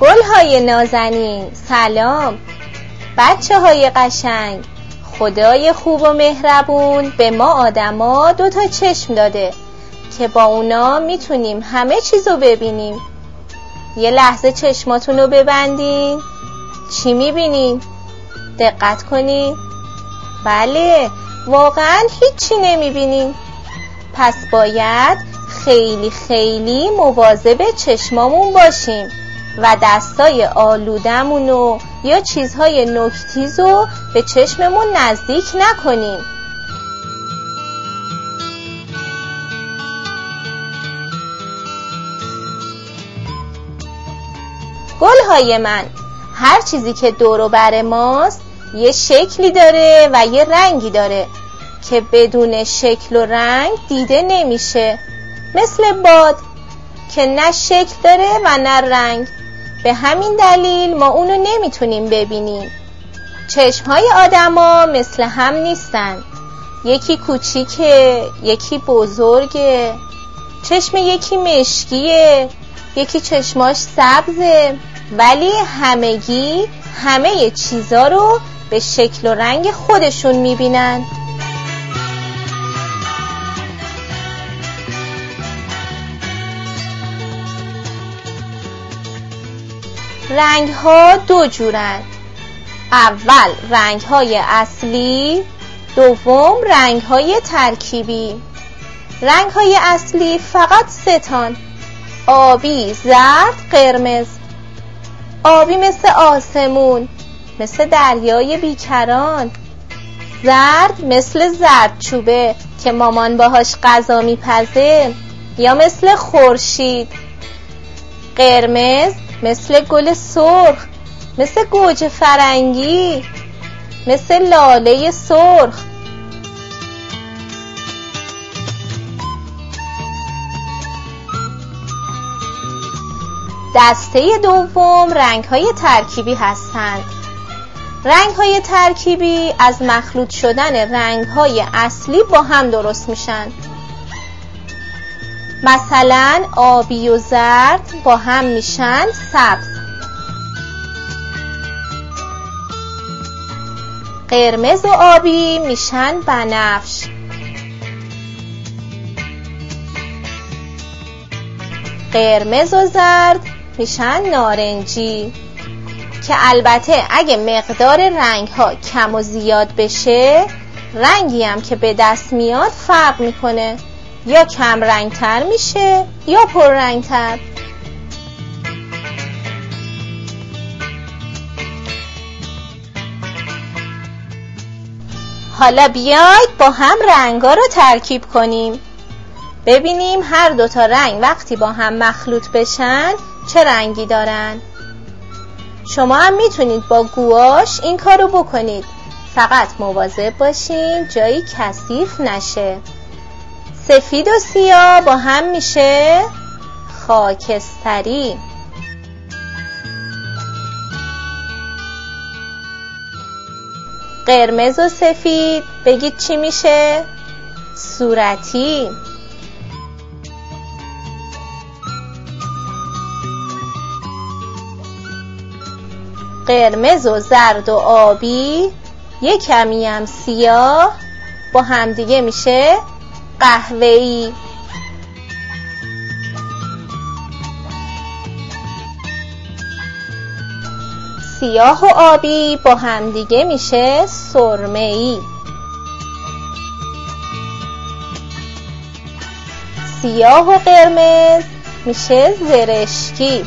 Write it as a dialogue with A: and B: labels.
A: گل های نازنین. سلام. بچه های قشنگ. خدای خوب و مهربون. به ما آدما دو تا چشم داده که با اونا می‌تونیم همه چیزو ببینیم. یه لحظه چشماتون رو ببندین. چی می‌بینین؟ دقت کنین. بله واقعا هیچی نمی‌بینین. پس باید خیلی خیلی مواظب چشمامون باشیم. و دستای آلودمونو یا چیزهای نکتیزو به چشممون نزدیک نکنیم. گلهای من هر چیزی که دور بر ماست یه شکلی داره و یه رنگی داره که بدون شکل و رنگ دیده نمیشه. مثل باد که نه شکل داره و نه رنگ. به همین دلیل ما اونو نمی‌تونیم ببینیم. چشم های آدما مثل هم نیستن. یکی کوچیکه یکی بزرگه. چشم یکی مشکیه یکی چشماش سبزه. ولی همگی همه چیزا رو به شکل و رنگ خودشون می‌بینن. رنگ ها دو جورن اول رنگ های اصلی. دوم رنگ های ترکیبی. رنگ های اصلی فقط ستان آبی، زرد، قرمز. آبی مثل آسمون مثل دریای بیکران زرد مثل زردچوبه که مامان باهاش غذا میپزه یا مثل خورشید. قرمز مثل گل سرخ مثل گوجه فرنگی مثل لاله سرخ. دسته دوم رنگ های ترکیبی هستند. رنگ های ترکیبی از مخلوط شدن رنگ های اصلی با هم درست میشن. مثلا آبی و زرد با هم میشن سبز. قرمز و آبی میشن بنفش. قرمز و زرد میشن نارنجی که البته اگه مقدار رنگ ها کم و زیاد بشه رنگی هم که به دست میاد فرق می‌کنه. یا کم رنگ تر میشه یا پر رنگ تر حالا بیاید با هم رنگا رو ترکیب کنیم. ببینیم هر دوتا رنگ وقتی با هم مخلوط بشن چه رنگی دارن. شما هم می‌تونید با گواش این کارو بکنید. فقط مواظب باشین جایی کثیف نشه. سفید و سیاه با هم میشه خاکستری قرمز و سفید بگید چی میشه؟ صورتی. قرمز و زرد و آبی یه کمی هم سیاه با همدیگه میشه قهوه‌ای سیاه و آبی با همدیگه میشه سرمه‌ای. سیاه و قرمز میشه زرشکی.